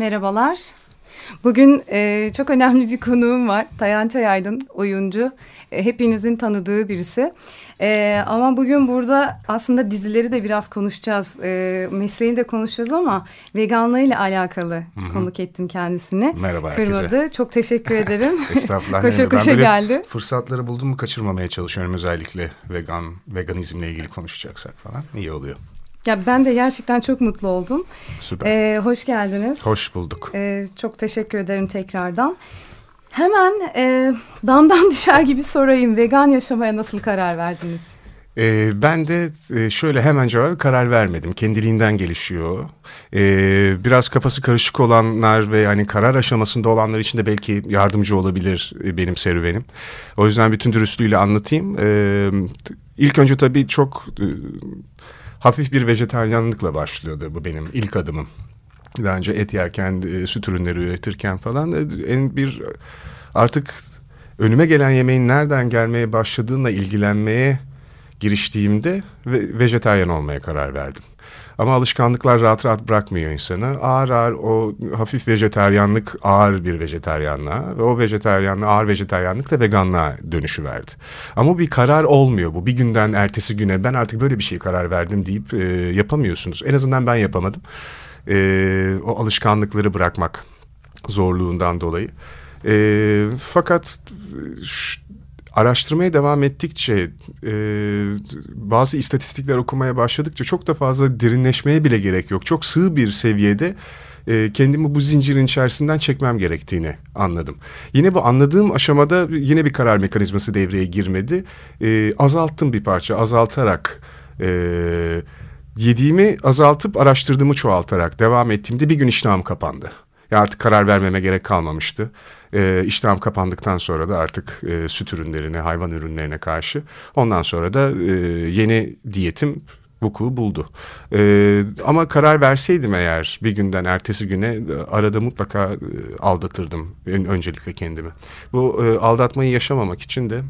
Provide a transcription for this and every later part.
Merhabalar. Bugün e, çok önemli bir konuğum var. Tayan Çayaydın, oyuncu. E, hepinizin tanıdığı birisi. E, ama bugün burada aslında dizileri de biraz konuşacağız. E, mesleğini de konuşacağız ama veganlığıyla alakalı Hı -hı. konuk ettim kendisini. Merhaba Kırmadı. herkese. Çok teşekkür ederim. Estağfurullah. koşa koşa geldi. Fırsatları buldum mu kaçırmamaya çalışıyorum özellikle vegan veganizmle ilgili konuşacaksak falan. iyi oluyor. Ya ben de gerçekten çok mutlu oldum. Süper. Ee, hoş geldiniz. Hoş bulduk. Ee, çok teşekkür ederim tekrardan. Hemen e, damdan düşer gibi sorayım. Vegan yaşamaya nasıl karar verdiniz? Ee, ben de e, şöyle hemen cevap karar vermedim. Kendiliğinden gelişiyor. Ee, biraz kafası karışık olanlar ve hani karar aşamasında olanlar için de belki yardımcı olabilir e, benim serüvenim. O yüzden bütün dürüstlüğüyle anlatayım. Ee, ilk önce tabii çok... E, hafif bir vejetaryenlikle başlıyordu bu benim ilk adımım. Daha önce et yerken, e, süt ürünleri üretirken falan e, en bir artık önüme gelen yemeğin nereden gelmeye başladığına ilgilenmeye giriştiğimde ve vejetaryen olmaya karar verdim. Ama alışkanlıklar rahat rahat bırakmıyor insanı. Ağır ağır o hafif vejeteryanlık ağır bir vejeteryanlığa ve o vejeteryanlık ağır vejeteryanlık da veganlığa dönüşü verdi. Ama bir karar olmuyor bu. Bir günden ertesi güne ben artık böyle bir şey karar verdim deyip e, yapamıyorsunuz. En azından ben yapamadım. E, o alışkanlıkları bırakmak zorluğundan dolayı. E, fakat şu, araştırmaya devam ettikçe e, bazı istatistikler okumaya başladıkça çok da fazla derinleşmeye bile gerek yok. Çok sığ bir seviyede e, kendimi bu zincirin içerisinden çekmem gerektiğini anladım. Yine bu anladığım aşamada yine bir karar mekanizması devreye girmedi. E, azalttım bir parça azaltarak... E, yediğimi azaltıp araştırdığımı çoğaltarak devam ettiğimde bir gün iştahım kapandı. Ya artık karar vermeme gerek kalmamıştı. E, iştahım kapandıktan sonra da artık e, süt ürünlerine, hayvan ürünlerine karşı. Ondan sonra da e, yeni diyetim vuku buldu. Ee, ama karar verseydim eğer bir günden ertesi güne e, arada mutlaka e, aldatırdım öncelikle kendimi. Bu e, aldatmayı yaşamamak için de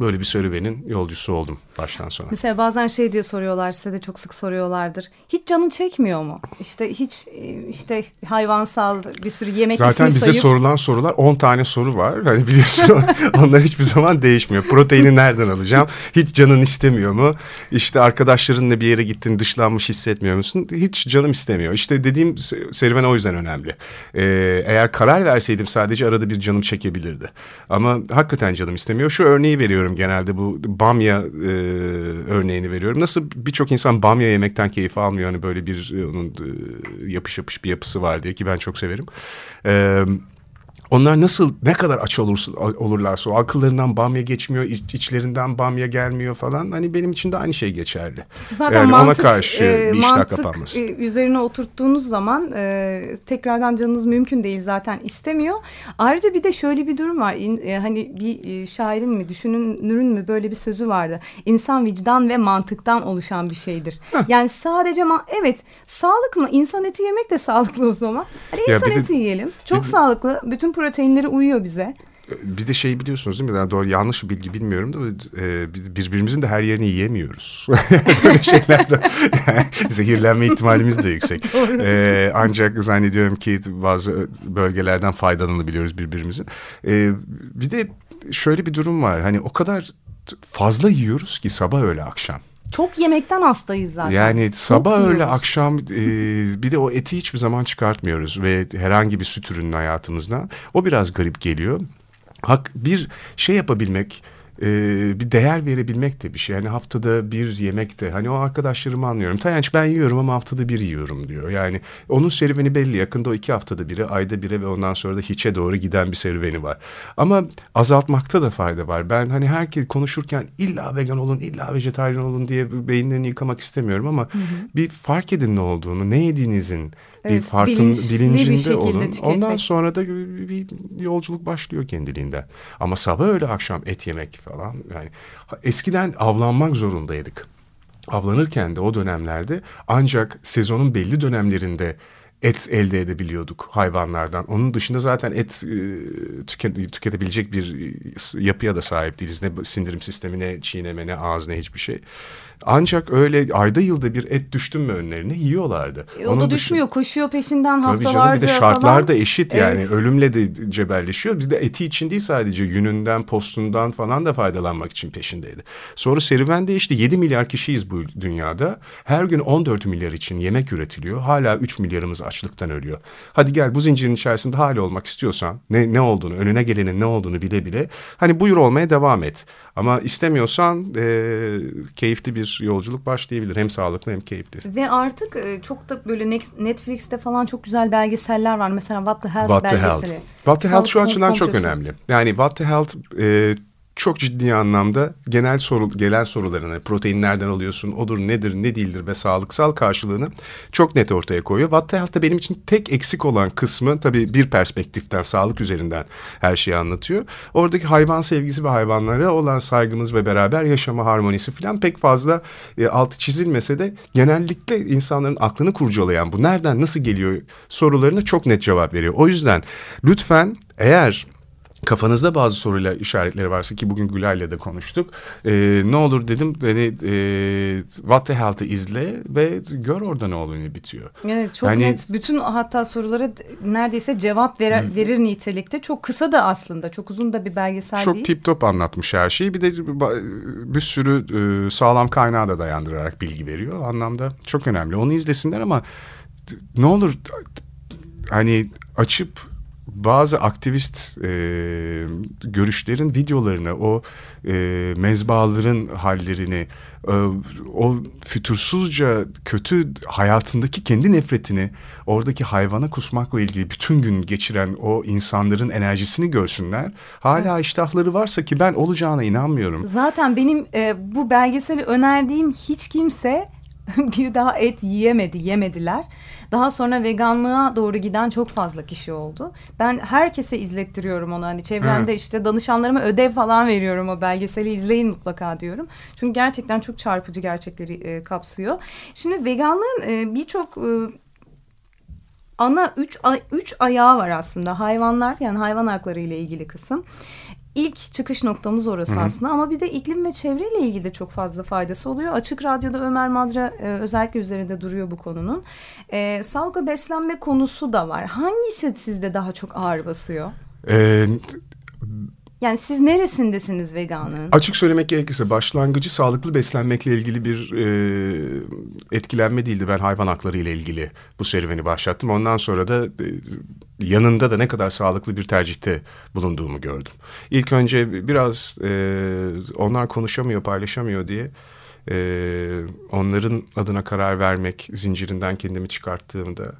böyle bir serüvenin yolcusu oldum baştan sona. Mesela bazen şey diye soruyorlar size de çok sık soruyorlardır. Hiç canın çekmiyor mu? İşte hiç işte hayvansal bir sürü yemek Zaten bize sayıp... sorulan sorular 10 tane soru var. Hani biliyorsun onlar hiçbir zaman değişmiyor. Proteini nereden alacağım? Hiç canın istemiyor mu? İşte arkadaşlarınla bir yere gittin dışlanmış hissetmiyor musun? Hiç canım istemiyor. İşte dediğim serüven o yüzden önemli. Ee, eğer karar verseydim sadece arada bir canım çekebilirdi. Ama hakikaten canım istemiyor. Şu örneği veriyorum genelde bu bamya e, örneğini veriyorum. Nasıl birçok insan bamya yemekten keyif almıyor. Hani böyle bir e, onun e, yapış yapış bir yapısı var diye ki ben çok severim. Evet onlar nasıl ne kadar aç olursa, olurlarsa o akıllarından bamya geçmiyor, iç, içlerinden bamya gelmiyor falan. Hani benim için de aynı şey geçerli. Zaten yani mantık, ona karşı e, bir iştah kapanması. E, üzerine oturttuğunuz zaman e, tekrardan canınız mümkün değil zaten istemiyor. Ayrıca bir de şöyle bir durum var. İn, e, hani bir e, şairin mi, düşünürün mü böyle bir sözü vardı. İnsan vicdan ve mantıktan oluşan bir şeydir. Heh. Yani sadece evet sağlık mı? İnsan eti yemek de sağlıklı o zaman. Hani insan eti de, yiyelim. Çok bir, sağlıklı. Bütün proteinleri uyuyor bize. Bir de şey biliyorsunuz değil mi? Yani doğru yanlış bilgi bilmiyorum da e, birbirimizin de her yerini yiyemiyoruz. Böyle şeylerde zehirlenme ihtimalimiz de yüksek. e, ancak zannediyorum ki bazı bölgelerden faydalanabiliyoruz birbirimizin. E, bir de şöyle bir durum var. Hani o kadar fazla yiyoruz ki sabah öğle akşam. Çok yemekten hastayız zaten. Yani sabah Çok öyle yiyoruz. akşam e, bir de o eti hiçbir zaman çıkartmıyoruz ve herhangi bir süt ürünün hayatımızda. O biraz garip geliyor. Hak bir şey yapabilmek e, bir değer verebilmek de bir şey. Yani haftada bir yemek de hani o arkadaşlarımı anlıyorum. Tayanç ben yiyorum ama haftada bir yiyorum diyor. Yani onun serüveni belli. Yakında o iki haftada biri, ayda bire ve ondan sonra da hiçe doğru giden bir serüveni var. Ama azaltmakta da fayda var. Ben hani herkes konuşurken illa vegan olun, illa vejetaryen olun diye beyinlerini yıkamak istemiyorum ama hı hı. bir fark edin ne olduğunu, ne yediğinizin evet, bir farkın bilincinde bir olun. Tüketmek. Ondan sonra da bir, bir yolculuk başlıyor kendiliğinden. Ama sabah öyle akşam et yemek falan yani eskiden avlanmak zorundaydık. Avlanırken de o dönemlerde ancak sezonun belli dönemlerinde et elde edebiliyorduk hayvanlardan. Onun dışında zaten et e, tüket, tüketebilecek bir yapıya da sahip değiliz. Ne sindirim sistemi ne çiğneme ne ağız ne hiçbir şey. Ancak öyle ayda yılda bir et düştün mü önlerine yiyorlardı. E, o Onun da düşmüyor dışında... koşuyor peşinden Tabii haftalarca canım bir de şartlar falan. da eşit yani evet. ölümle de cebelleşiyor. Bir de eti için değil sadece yününden postundan falan da faydalanmak için peşindeydi. Sonra serüven değişti 7 milyar kişiyiz bu dünyada. Her gün 14 milyar için yemek üretiliyor. Hala 3 milyarımız açlıktan ölüyor. Hadi gel bu zincirin içerisinde hala olmak istiyorsan ne, ne olduğunu önüne gelenin ne olduğunu bile bile hani buyur olmaya devam et. Ama istemiyorsan e, keyifli bir yolculuk başlayabilir. Hem sağlıklı hem keyifli. Ve artık e, çok da böyle Netflix'te falan çok güzel belgeseller var. Mesela What the Health What belgeseli. The Health. What the Health şu açıdan çok önemli. Yani What the Health e, çok ciddi anlamda genel soru, gelen sorularını, protein nereden alıyorsun, odur nedir, ne değildir ve sağlıksal karşılığını çok net ortaya koyuyor. What the Health'ta benim için tek eksik olan kısmı tabii bir perspektiften, sağlık üzerinden her şeyi anlatıyor. Oradaki hayvan sevgisi ve hayvanlara olan saygımız ve beraber yaşama harmonisi falan pek fazla e, altı çizilmese de genellikle insanların aklını kurcalayan bu nereden nasıl geliyor sorularına çok net cevap veriyor. O yüzden lütfen eğer kafanızda bazı soruyla işaretleri varsa ki bugün Gülay'la da konuştuk. E, ne olur dedim hani e, What the Health'ı izle ve gör orada ne olduğunu bitiyor. Evet çok yani, net. Bütün hatta sorulara neredeyse cevap ver, verir nitelikte. Çok kısa da aslında. Çok uzun da bir belgesel çok değil. Çok tip top anlatmış her şeyi. Bir de bir sürü e, sağlam kaynağı da dayandırarak bilgi veriyor. O anlamda çok önemli. Onu izlesinler ama ne olur hani açıp bazı aktivist e, görüşlerin videolarını, o e, mezbaların hallerini, e, o fütursuzca kötü hayatındaki kendi nefretini oradaki hayvana kusmakla ilgili bütün gün geçiren o insanların enerjisini görsünler. Hala evet. iştahları varsa ki ben olacağına inanmıyorum. Zaten benim e, bu belgeseli önerdiğim hiç kimse bir daha et yiyemedi, yemediler. Daha sonra veganlığa doğru giden çok fazla kişi oldu. Ben herkese izlettiriyorum onu. Hani çevremde Hı. işte danışanlarıma ödev falan veriyorum o belgeseli izleyin mutlaka diyorum. Çünkü gerçekten çok çarpıcı gerçekleri e, kapsıyor. Şimdi veganlığın e, birçok e, ana üç, üç ayağı var aslında. Hayvanlar yani hayvan hakları ile ilgili kısım ilk çıkış noktamız orası Hı -hı. aslında ama bir de iklim ve çevreyle ilgili de çok fazla faydası oluyor. Açık Radyo'da Ömer Madra e, özellikle üzerinde duruyor bu konunun. E, salgı beslenme konusu da var. Hangisi sizde daha çok ağır basıyor? Ee, yani siz neresindesiniz veganlığın? Açık söylemek gerekirse başlangıcı sağlıklı beslenmekle ilgili bir e, etkilenme değildi. Ben hayvan hakları ile ilgili bu serüveni başlattım. Ondan sonra da e, yanında da ne kadar sağlıklı bir tercihte bulunduğumu gördüm. İlk önce biraz e, onlar konuşamıyor, paylaşamıyor diye e, onların adına karar vermek zincirinden kendimi çıkarttığımda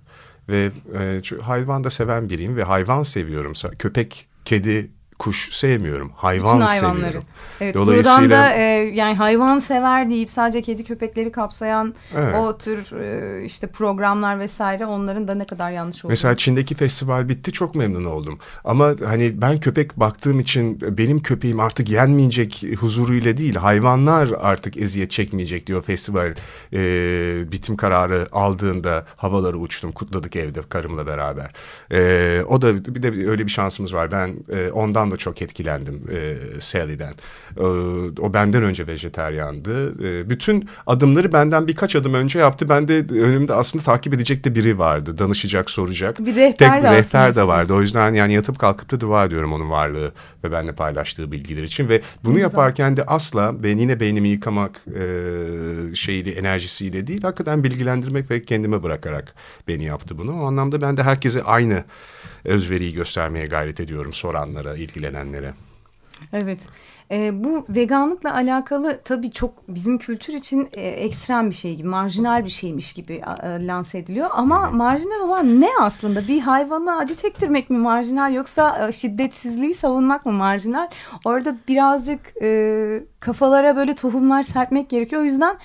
ve e, hayvan da seven biriyim ve hayvan seviyorum. Köpek, kedi kuş sevmiyorum. Hayvan Bütün hayvanları. seviyorum. Evet, Dolayısıyla... buradan da e, yani hayvan sever deyip sadece kedi köpekleri kapsayan evet. o tür e, işte programlar vesaire onların da ne kadar yanlış olduğunu. Mesela Çin'deki festival bitti çok memnun oldum. Ama hani ben köpek baktığım için benim köpeğim artık yenmeyecek huzuruyla değil hayvanlar artık eziyet çekmeyecek diyor festival e, bitim kararı aldığında havaları uçtum kutladık evde karımla beraber. E, o da bir de öyle bir şansımız var ben e, ondan ondan da çok etkilendim e, Sally'den. E, o benden önce vejeteryandı. E, bütün adımları benden birkaç adım önce yaptı. Ben de önümde aslında takip edecek de biri vardı. Danışacak, soracak. Bir rehber Tek de rehber de vardı. O yüzden yani yatıp kalkıp da dua ediyorum onun varlığı ve benimle paylaştığı bilgiler için. Ve bunu yaparken de asla ben yine beynimi yıkamak e, şeyiyle, enerjisiyle değil. Hakikaten bilgilendirmek ve kendime bırakarak beni yaptı bunu. O anlamda ben de herkese aynı özveriyi göstermeye gayret ediyorum soranlara, ilgilenenlere. Evet. E, bu veganlıkla alakalı tabii çok bizim kültür için e, ekstrem bir şey gibi, marjinal bir şeymiş gibi e, lanse ediliyor. Ama marjinal olan ne aslında? Bir hayvanı acı çektirmek mi marjinal yoksa e, şiddetsizliği savunmak mı marjinal? Orada birazcık e, kafalara böyle tohumlar serpmek gerekiyor. O yüzden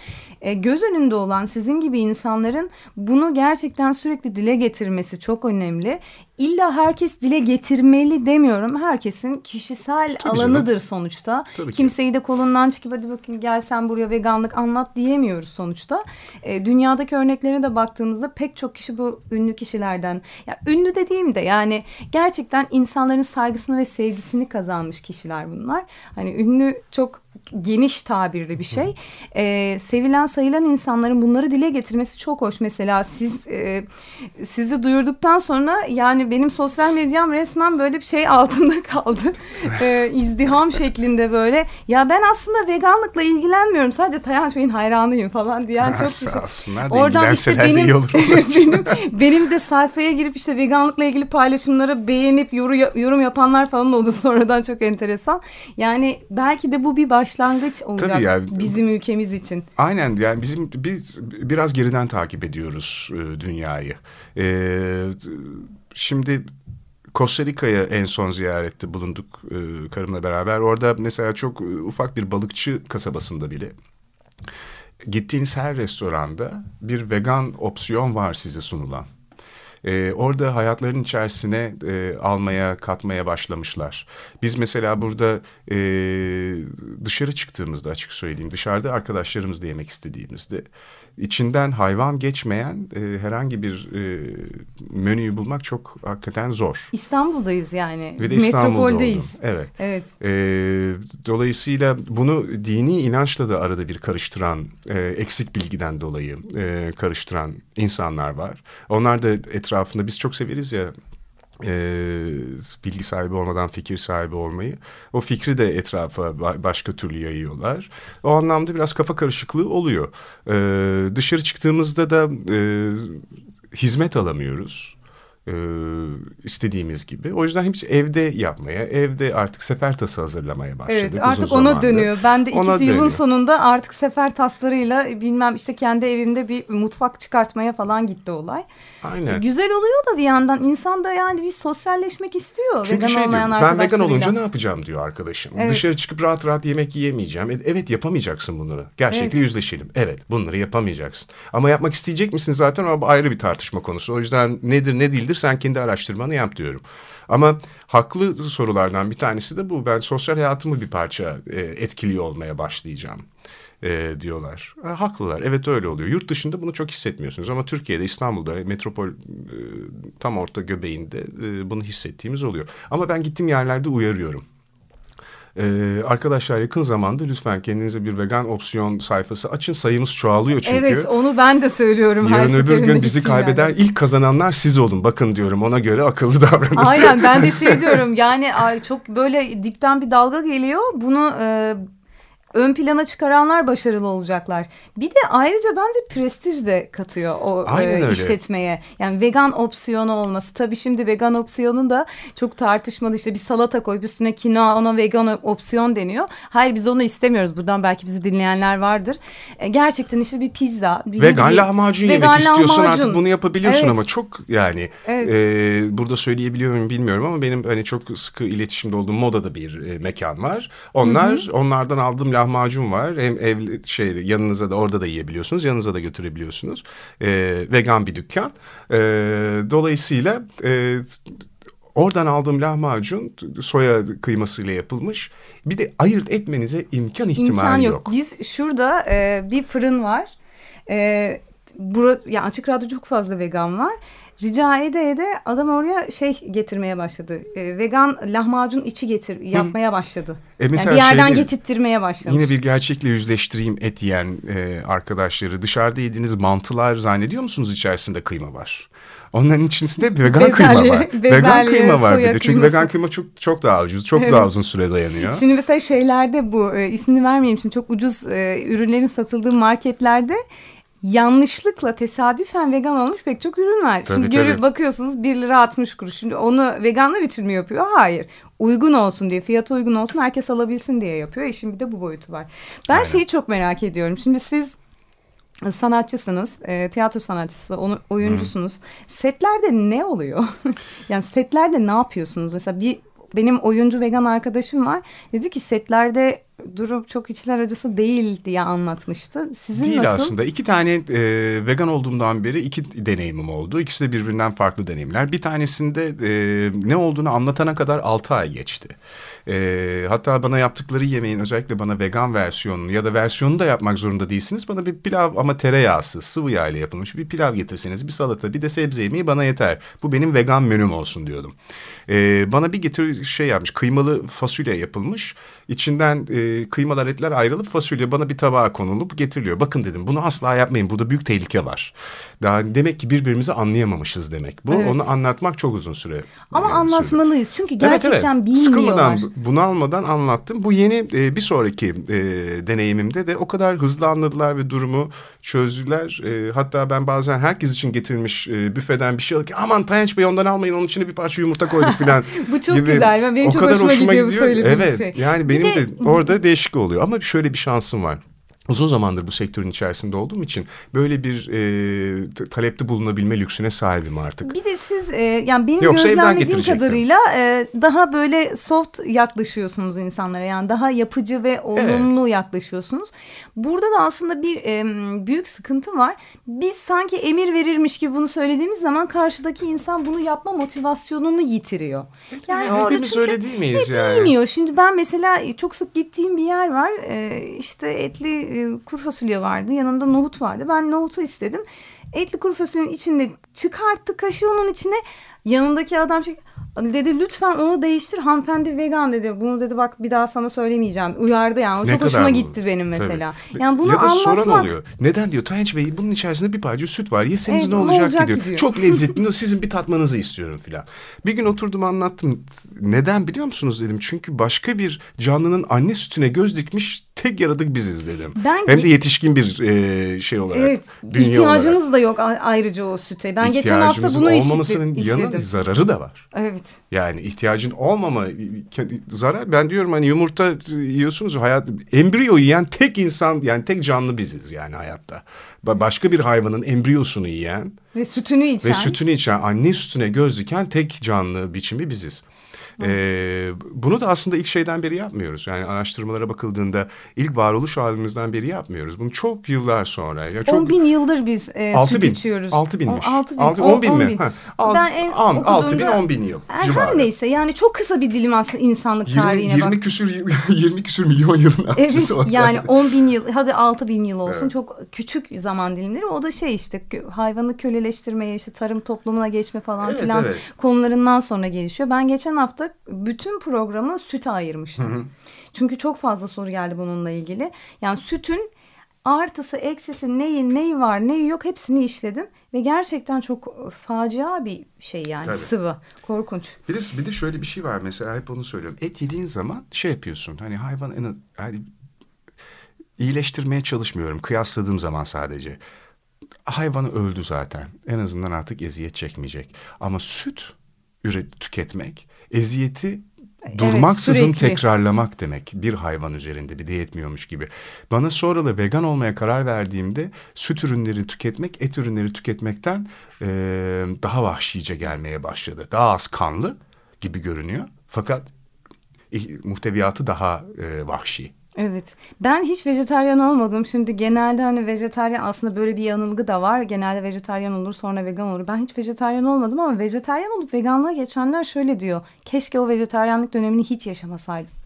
e, göz önünde olan sizin gibi insanların bunu gerçekten sürekli dile getirmesi çok önemli. İlla herkes dile getirmeli demiyorum. Herkesin kişisel Tabii alanıdır canım. sonuçta. Tabii Kimseyi de kolundan çıkıp hadi bakayım gel sen buraya veganlık anlat diyemiyoruz sonuçta. E, dünyadaki örneklere de baktığımızda pek çok kişi bu ünlü kişilerden. Ya ünlü dediğim de yani gerçekten insanların saygısını ve sevgisini kazanmış kişiler bunlar. Hani ünlü çok geniş tabirli bir şey. Ee, sevilen sayılan insanların bunları dile getirmesi çok hoş. Mesela siz e, sizi duyurduktan sonra yani benim sosyal medyam resmen böyle bir şey altında kaldı. ee, izdiham şeklinde böyle. Ya ben aslında veganlıkla ilgilenmiyorum. Sadece Tayanç Bey'in hayranıyım falan diyen çok kişi. Oradan işte benim, benim, benim de sayfaya girip işte veganlıkla ilgili paylaşımlara beğenip yorum, yorum yapanlar falan oldu sonradan çok enteresan. Yani belki de bu bir başlangıç başlangıç olacak Tabii yani, bizim ülkemiz için. Aynen yani bizim biz biraz geriden takip ediyoruz e, dünyayı. E, şimdi Costa Rica'ya en son ziyarette bulunduk e, karımla beraber. Orada mesela çok ufak bir balıkçı kasabasında bile gittiğiniz her restoranda bir vegan opsiyon var size sunulan. E, orada hayatların içerisine e, almaya, katmaya başlamışlar. Biz mesela burada e, dışarı çıktığımızda açık söyleyeyim, dışarıda arkadaşlarımızla yemek istediğimizde içinden hayvan geçmeyen e, herhangi bir e, menüyü bulmak çok hakikaten zor. İstanbul'dayız yani. Ve de Metropoldeyiz. Evet. evet. E, dolayısıyla bunu dini inançla da arada bir karıştıran, e, eksik bilgiden dolayı e, karıştıran insanlar var. Onlar da etrafında biz çok severiz ya e, bilgi sahibi olmadan fikir sahibi olmayı. O fikri de etrafa başka türlü yayıyorlar. O anlamda biraz kafa karışıklığı oluyor. E, dışarı çıktığımızda da e, hizmet alamıyoruz e, istediğimiz gibi. O yüzden hiç evde yapmaya, evde artık sefer tası hazırlamaya başladık. Evet artık ona zamandır. dönüyor. Ben de ikisi yılın sonunda artık sefer taslarıyla bilmem işte kendi evimde bir mutfak çıkartmaya falan gitti olay. Aynen. E, güzel oluyor da bir yandan insan da yani bir sosyalleşmek istiyor. Çünkü vegan şey olmayan diyor, ben vegan olunca ne yapacağım diyor arkadaşım. Evet. Dışarı çıkıp rahat rahat yemek yiyemeyeceğim. E, evet yapamayacaksın bunları. Gerçekle evet. yüzleşelim. Evet bunları yapamayacaksın. Ama yapmak isteyecek misin zaten o ayrı bir tartışma konusu. O yüzden nedir ne değildir sen kendi araştırmanı yap diyorum. Ama haklı sorulardan bir tanesi de bu. Ben sosyal hayatımı bir parça e, etkiliyor olmaya başlayacağım e, diyorlar. E, haklılar. Evet öyle oluyor. Yurt dışında bunu çok hissetmiyorsunuz ama Türkiye'de, İstanbul'da, metropol e, tam orta göbeğinde e, bunu hissettiğimiz oluyor. Ama ben gittiğim yerlerde uyarıyorum. Ee, arkadaşlar yakın zamanda lütfen kendinize bir vegan opsiyon sayfası açın. Sayımız çoğalıyor çünkü. Evet onu ben de söylüyorum Yarın her öbür gün bizi kaybeder. Yani. İlk kazananlar siz olun. Bakın diyorum ona göre akıllı davranın. Aynen ben de şey diyorum yani çok böyle dipten bir dalga geliyor. Bunu... E, ön plana çıkaranlar başarılı olacaklar. Bir de ayrıca bence prestij de katıyor o e, işletmeye. Yani vegan opsiyonu olması. Tabii şimdi vegan opsiyonu da çok tartışmalı. İşte bir salata koyup üstüne kinoa ona vegan opsiyon deniyor. Hayır biz onu istemiyoruz. Buradan belki bizi dinleyenler vardır. E, gerçekten işte bir pizza. Bir, vegan bir, lahmacun vegan yemek lahmacun. istiyorsun artık bunu yapabiliyorsun evet. ama çok yani evet. e, burada söyleyebiliyor muyum bilmiyorum ama benim hani çok sıkı iletişimde olduğum modada bir e, mekan var. Onlar Hı -hı. onlardan aldığım lahmacun var. Hem ev şey yanınıza da orada da yiyebiliyorsunuz. Yanınıza da götürebiliyorsunuz. E, vegan bir dükkan. E, dolayısıyla e, Oradan aldığım lahmacun soya kıymasıyla yapılmış. Bir de ayırt etmenize imkan ihtimal İmkan yok. yok. Biz şurada e, bir fırın var. E, bura, yani açık radyo çok fazla vegan var rica ede ede adam oraya şey getirmeye başladı. E, vegan lahmacun içi getir yapmaya başladı. E mesela yani bir yerden şeyde, getirtmeye başlamış. Yine bir gerçekle yüzleştireyim et yiyen e, arkadaşları. Dışarıda yediğiniz mantılar zannediyor musunuz içerisinde kıyma var? Onların içerisinde bir vegan bezelye, kıyma var. Bezelye, vegan kıyma var bir de. Çünkü kıyması. vegan kıyma çok çok daha ucuz, çok evet. daha uzun süre dayanıyor. Şimdi mesela şeylerde bu e, ismini vermeyeyim şimdi çok ucuz e, ürünlerin satıldığı marketlerde yanlışlıkla tesadüfen vegan olmuş pek çok ürün var. Tabii, Şimdi görüp bakıyorsunuz 1 lira 60 kuruş. Şimdi onu veganlar için mi yapıyor? Hayır. Uygun olsun diye, fiyatı uygun olsun, herkes alabilsin diye yapıyor. İşin bir de bu boyutu var. Ben Aynen. şeyi çok merak ediyorum. Şimdi siz sanatçısınız, e, tiyatro sanatçısı, onu, oyuncusunuz. Hmm. Setlerde ne oluyor? yani setlerde ne yapıyorsunuz? Mesela bir benim oyuncu vegan arkadaşım var. Dedi ki setlerde durum çok içler acısı değil diye anlatmıştı. Sizin değil nasıl? aslında. İki tane e, vegan olduğumdan beri iki deneyimim oldu. İkisi de birbirinden farklı deneyimler. Bir tanesinde e, ne olduğunu anlatana kadar altı ay geçti. E, hatta bana yaptıkları yemeğin özellikle bana vegan versiyonunu ya da versiyonunu da yapmak zorunda değilsiniz. Bana bir pilav ama tereyağsız sıvı yağ ile yapılmış bir pilav getirseniz bir salata bir de sebze yemeği bana yeter. Bu benim vegan menüm olsun diyordum. E, bana bir getir şey yapmış kıymalı fasulye yapılmış. İçinden e, kıymalar etler ayrılıp fasulye bana bir tabağa konulup getiriliyor. Bakın dedim bunu asla yapmayın burada büyük tehlike var. Daha demek ki birbirimizi anlayamamışız demek. Bu evet. onu anlatmak çok uzun süre. Ama anlatmalıyız süre. çünkü gerçekten evet, evet. bilmiyorlar. Sıkılmadan bunalmadan anlattım. Bu yeni e, bir sonraki e, deneyimimde de o kadar hızlı anladılar ve durumu çözdüler. E, hatta ben bazen herkes için getirilmiş e, büfeden bir şey alırken aman Tayanç Bey ondan almayın onun içine bir parça yumurta koyduk filan. bu çok gibi. güzel. Benim o çok kadar hoşuma, hoşuma gidiyor, gidiyor. bu söylediğiniz evet, şey. Yani benim de, de orada değişik oluyor ama şöyle bir şansım var uzun zamandır bu sektörün içerisinde olduğum için böyle bir e, talepte bulunabilme lüksüne sahibim artık. Bir de siz e, yani benim Yoksa gözlemlediğim kadarıyla e, daha böyle soft yaklaşıyorsunuz insanlara yani daha yapıcı ve olumlu evet. yaklaşıyorsunuz. Burada da aslında bir e, büyük sıkıntı var. Biz sanki emir verirmiş gibi bunu söylediğimiz zaman karşıdaki insan bunu yapma motivasyonunu yitiriyor. Yani ya, hepimiz öyle değil miyiz yani? Bilmiyor. Şimdi ben mesela çok sık gittiğim bir yer var. E, işte etli e, kuru fasulye vardı. Yanında nohut vardı. Ben nohutu istedim. Etli kuru fasulyenin içinde çıkarttı kaşığı onun içine. Yanındaki adam şey dedi lütfen onu değiştir hanımefendi vegan dedi. Bunu dedi bak bir daha sana söylemeyeceğim. Uyardı yani. O ne çok hoşuma gitti benim mesela. Tabii. Yani bunu ya da anlatmak... soran oluyor. Neden diyor Tayyip Bey bunun içerisinde bir parça süt var. Yeseniz evet, ne olacak, olacak diyor. diyor. Çok lezzetli. Sizin bir tatmanızı istiyorum filan. Bir gün oturdum anlattım. Neden biliyor musunuz dedim. Çünkü başka bir canlının anne sütüne göz dikmiş tek yaradık biziz dedim. Ben, Hem de yetişkin bir e, şey olarak. Evet. Dünya ihtiyacımız olarak. da yok ayrıca o süte. Ben geçen hafta bunu olmamasının yanı zararı da var. Evet. Yani ihtiyacın olmama zarar. Ben diyorum hani yumurta yiyorsunuz hayat embriyo yiyen tek insan yani tek canlı biziz yani hayatta. Başka bir hayvanın embriyosunu yiyen ve sütünü içen ve sütünü içen anne sütüne göz diken tek canlı biçimi biziz. Evet. bunu da aslında ilk şeyden beri yapmıyoruz. Yani araştırmalara bakıldığında ilk varoluş halimizden beri yapmıyoruz. Bunu çok yıllar sonra. Ya çok, 10 bin yıldır biz e, 6 süt bin, içiyoruz. 6 binmiş. 6 bin, 6, 10 bin 10 mi? Bin. Ha, al, ben en 10, 6 bin 10 bin yıl her, civarı. Her neyse yani çok kısa bir dilim aslında insanlık 20, tarihine 20 bak. Küsür, 20 küsür milyon yılın evet, Yani 10 bin yıl hadi 6 bin yıl olsun evet. çok küçük zaman dilimleri. O da şey işte hayvanı köleleştirmeye işte tarım toplumuna geçme falan evet, filan evet. konularından sonra gelişiyor. Ben geçen hafta bütün programı süte ayırmıştım. Hı hı. Çünkü çok fazla soru geldi bununla ilgili. Yani sütün artısı eksisi neyi neyi var neyi yok hepsini işledim. Ve gerçekten çok facia bir şey yani Tabii. sıvı. Korkunç. Bir de, bir de şöyle bir şey var mesela hep onu söylüyorum. Et yediğin zaman şey yapıyorsun hani hayvan en yani iyileştirmeye çalışmıyorum kıyasladığım zaman sadece. Hayvanı öldü zaten. En azından artık eziyet çekmeyecek. Ama süt üret tüketmek eziyeti durmaksızın evet, tekrarlamak demek bir hayvan üzerinde bir de yetmiyormuş gibi. Bana sonra da vegan olmaya karar verdiğimde süt ürünleri tüketmek et ürünleri tüketmekten e, daha vahşice gelmeye başladı. Daha az kanlı gibi görünüyor fakat muhteviyatı daha e, vahşi. Evet. Ben hiç vejetaryen olmadım. Şimdi genelde hani vejetaryen aslında böyle bir yanılgı da var. Genelde vejetaryen olur sonra vegan olur. Ben hiç vejetaryen olmadım ama vejetaryen olup veganlığa geçenler şöyle diyor. Keşke o vejetaryenlik dönemini hiç yaşamasaydım.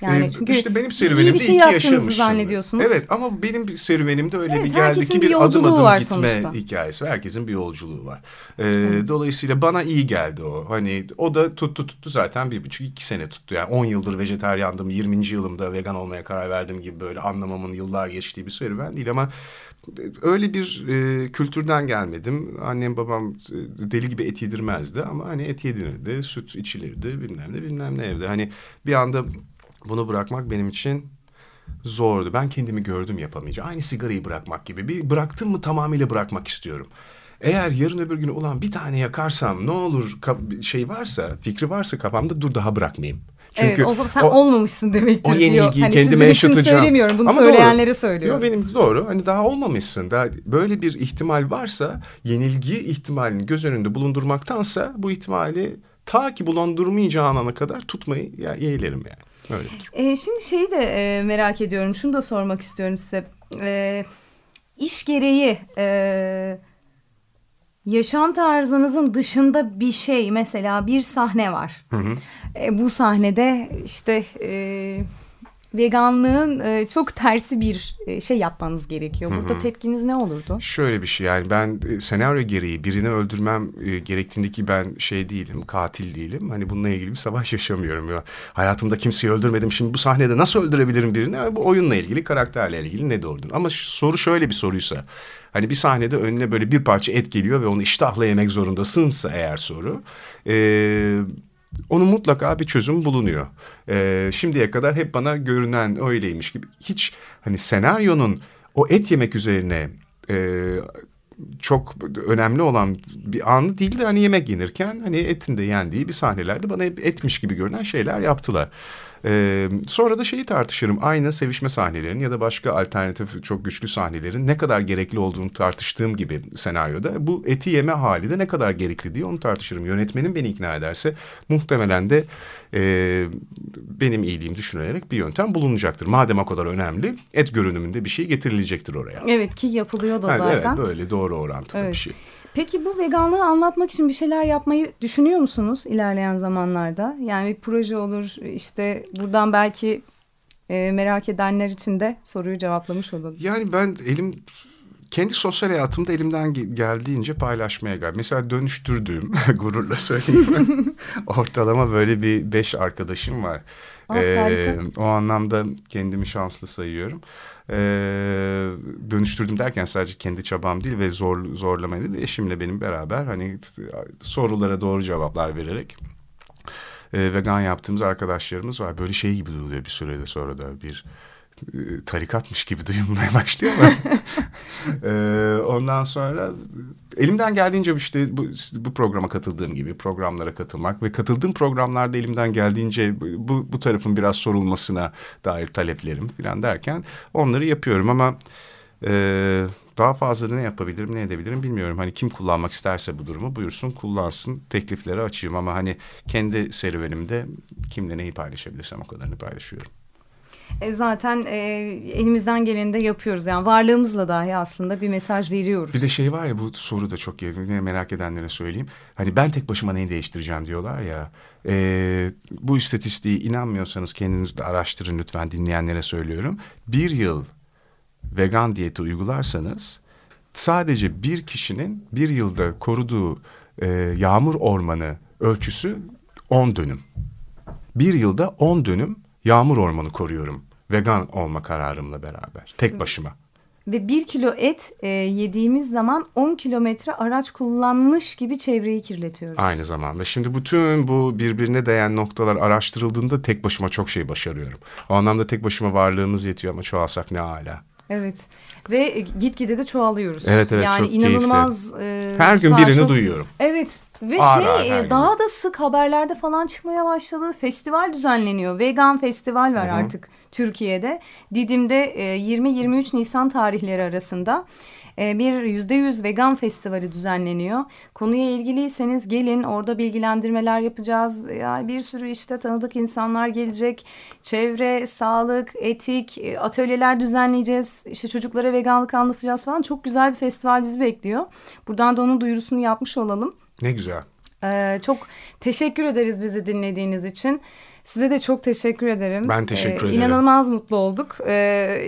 Yani ee, çünkü işte benim serüvenimde bir şey iki yaşamışsın. zannediyorsunuz. Evet ama benim serüvenimde öyle evet, bir geldi ki bir adım adım gitme sonuçta. hikayesi. Herkesin bir yolculuğu var. Ee, evet. Dolayısıyla bana iyi geldi o. Hani o da tuttu tuttu zaten bir buçuk iki sene tuttu. Yani on yıldır vejetaryandım. Yirminci yılımda vegan olmaya karar verdim gibi böyle anlamamın yıllar geçtiği bir serüven değil ama öyle bir e, kültürden gelmedim. Annem babam e, deli gibi et yedirmezdi ama hani et yedirirdi, süt içilirdi bilmem ne bilmem ne evde. Hani bir anda bunu bırakmak benim için zordu. Ben kendimi gördüm yapamayacağım. Aynı sigarayı bırakmak gibi. Bir bıraktım mı tamamıyla bırakmak istiyorum. Eğer yarın öbür gün ulan bir tane yakarsam ne olur şey varsa, fikri varsa kafamda dur daha bırakmayayım. Çünkü evet, o zaman sen o, olmamışsın demektir o yeni diyor. hani kendime yaşatacağım. söylemiyorum bunu Ama söyleyenlere doğru. söylüyorum. Yok benim doğru hani daha olmamışsın. Daha böyle bir ihtimal varsa yenilgi ihtimalini göz önünde bulundurmaktansa bu ihtimali ta ki bulundurmayacağın ana kadar tutmayı ya, yeğlerim yani. Öyledir. E, şimdi şeyi de e, merak ediyorum. Şunu da sormak istiyorum size. E, iş gereği... E, yaşam tarzınızın dışında bir şey mesela bir sahne var. Hı hı. E, bu sahnede işte e, veganlığın e, çok tersi bir e, şey yapmanız gerekiyor. Burada Hı -hı. tepkiniz ne olurdu? Şöyle bir şey yani ben e, senaryo gereği birini öldürmem e, gerektiğindeki ben şey değilim, katil değilim. Hani bununla ilgili bir savaş yaşamıyorum. Ya. Hayatımda kimseyi öldürmedim. Şimdi bu sahnede nasıl öldürebilirim birini? Yani bu oyunla ilgili, karakterle ilgili ne doğru. Ama soru şöyle bir soruysa. Hani bir sahnede önüne böyle bir parça et geliyor ve onu iştahla yemek zorundasınsa eğer soru. Eee onun mutlaka bir çözüm bulunuyor. Ee, şimdiye kadar hep bana görünen öyleymiş gibi. Hiç hani senaryonun o et yemek üzerine e, çok önemli olan bir anı değildir. Hani yemek yenirken hani etin de yendiği bir sahnelerde bana hep etmiş gibi görünen şeyler yaptılar. Ee, sonra da şeyi tartışırım. Aynı sevişme sahnelerin ya da başka alternatif çok güçlü sahnelerin ne kadar gerekli olduğunu tartıştığım gibi senaryoda bu eti yeme hali de ne kadar gerekli diye onu tartışırım. Yönetmenin beni ikna ederse muhtemelen de e, benim iyiliğim düşünülerek bir yöntem bulunacaktır. Madem o kadar önemli et görünümünde bir şey getirilecektir oraya. Evet ki yapılıyor da yani zaten. Evet böyle doğru orantılı evet. bir şey. Peki bu veganlığı anlatmak için bir şeyler yapmayı düşünüyor musunuz ilerleyen zamanlarda? Yani bir proje olur işte buradan belki e, merak edenler için de soruyu cevaplamış olalım. Yani ben elim kendi sosyal hayatımda elimden geldiğince paylaşmaya gel. Mesela dönüştürdüğüm gururla söyleyeyim. ortalama böyle bir beş arkadaşım var. Aa, ee, o anlamda kendimi şanslı sayıyorum e, dönüştürdüm derken sadece kendi çabam değil ve zor zorlamayla değil eşimle benim beraber hani sorulara doğru cevaplar vererek e, vegan yaptığımız arkadaşlarımız var. Böyle şey gibi duyuluyor bir sürede sonra da bir tarikatmış gibi duyulmaya başlıyor ama e, ondan sonra elimden geldiğince işte bu, bu programa katıldığım gibi programlara katılmak ve katıldığım programlarda elimden geldiğince bu, bu tarafın biraz sorulmasına dair taleplerim falan derken onları yapıyorum ama e, daha fazla ne yapabilirim ne edebilirim bilmiyorum. Hani kim kullanmak isterse bu durumu buyursun kullansın teklifleri açayım ama hani kendi serüvenimde kimle neyi paylaşabilirsem o kadarını paylaşıyorum. E, zaten e, elimizden geleni de yapıyoruz. Yani varlığımızla dahi aslında bir mesaj veriyoruz. Bir de şey var ya bu soru da çok yine merak edenlere söyleyeyim. Hani ben tek başıma neyi değiştireceğim diyorlar ya. E, bu istatistiği inanmıyorsanız kendiniz de araştırın lütfen dinleyenlere söylüyorum. Bir yıl vegan diyeti uygularsanız sadece bir kişinin bir yılda koruduğu e, yağmur ormanı ölçüsü 10 dönüm. Bir yılda 10 dönüm yağmur ormanı koruyorum. Vegan olma kararımla beraber. Tek başıma. Ve bir kilo et e, yediğimiz zaman 10 kilometre araç kullanmış gibi çevreyi kirletiyoruz. Aynı zamanda. Şimdi bütün bu birbirine değen noktalar araştırıldığında tek başıma çok şey başarıyorum. O anlamda tek başıma varlığımız yetiyor ama çoğalsak ne hala. Evet ve gitgide de çoğalıyoruz. Evet evet yani çok inanılmaz. E, Her gün birini çok... duyuyorum. Evet ve ağır, şey ağır, daha da sık haberlerde falan çıkmaya başladı. Festival düzenleniyor. Vegan festival var Hı -hı. artık Türkiye'de. Didim'de 20-23 Nisan tarihleri arasında e, bir yüzde yüz vegan festivali düzenleniyor. Konuya ilgiliyseniz gelin orada bilgilendirmeler yapacağız. Ya bir sürü işte tanıdık insanlar gelecek. Çevre, sağlık, etik e, atölyeler düzenleyeceğiz. İşte çocuklara veganlık anlatacağız falan. Çok güzel bir festival bizi bekliyor. Buradan da onun duyurusunu yapmış olalım. Ne güzel. Ee, çok teşekkür ederiz bizi dinlediğiniz için. Size de çok teşekkür ederim. Ben teşekkür ee, ederim. İnanılmaz mutlu olduk. Ee,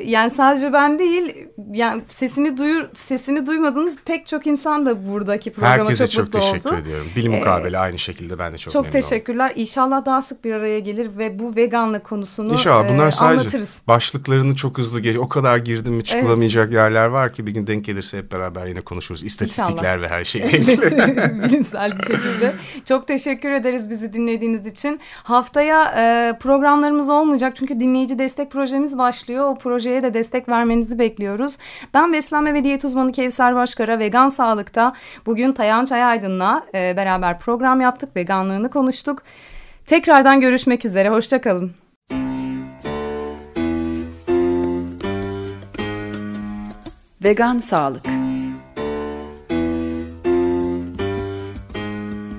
yani sadece ben değil, yani sesini duyur, sesini duymadığınız pek çok insan da buradaki programa Herkese çok mutlu oldu. Herkese çok teşekkür ediyorum. Bilim ee, aynı şekilde ben de çok, çok teşekkürler. Oldum. İnşallah daha sık bir araya gelir ve bu veganlık konusunu İnşallah bunlar e, sadece anlatırız. başlıklarını çok hızlı gel. O kadar girdim mi çıkılamayacak evet. yerler var ki bir gün denk gelirse hep beraber yine konuşuruz. İstatistikler İnşallah. ve her şeyle ilgili. Bilimsel bir şekilde. Çok teşekkür ederiz bizi dinlediğiniz için. Haftaya e, programlarımız olmayacak çünkü dinleyici destek projemiz başlıyor. O projeye de destek vermenizi bekliyoruz. Ben beslenme ve diyet uzmanı Kevser Başkara Vegan Sağlık'ta bugün Tayan Çayaydın'la e, beraber program yaptık. Veganlığını konuştuk. Tekrardan görüşmek üzere. Hoşçakalın. Vegan Sağlık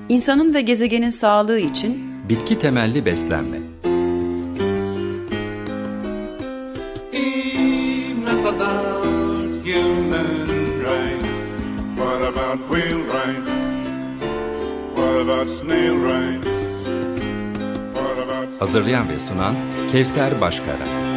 İnsanın ve gezegenin sağlığı için bitki temelli beslenme. Hazırlayan ve sunan Kevser Başkara.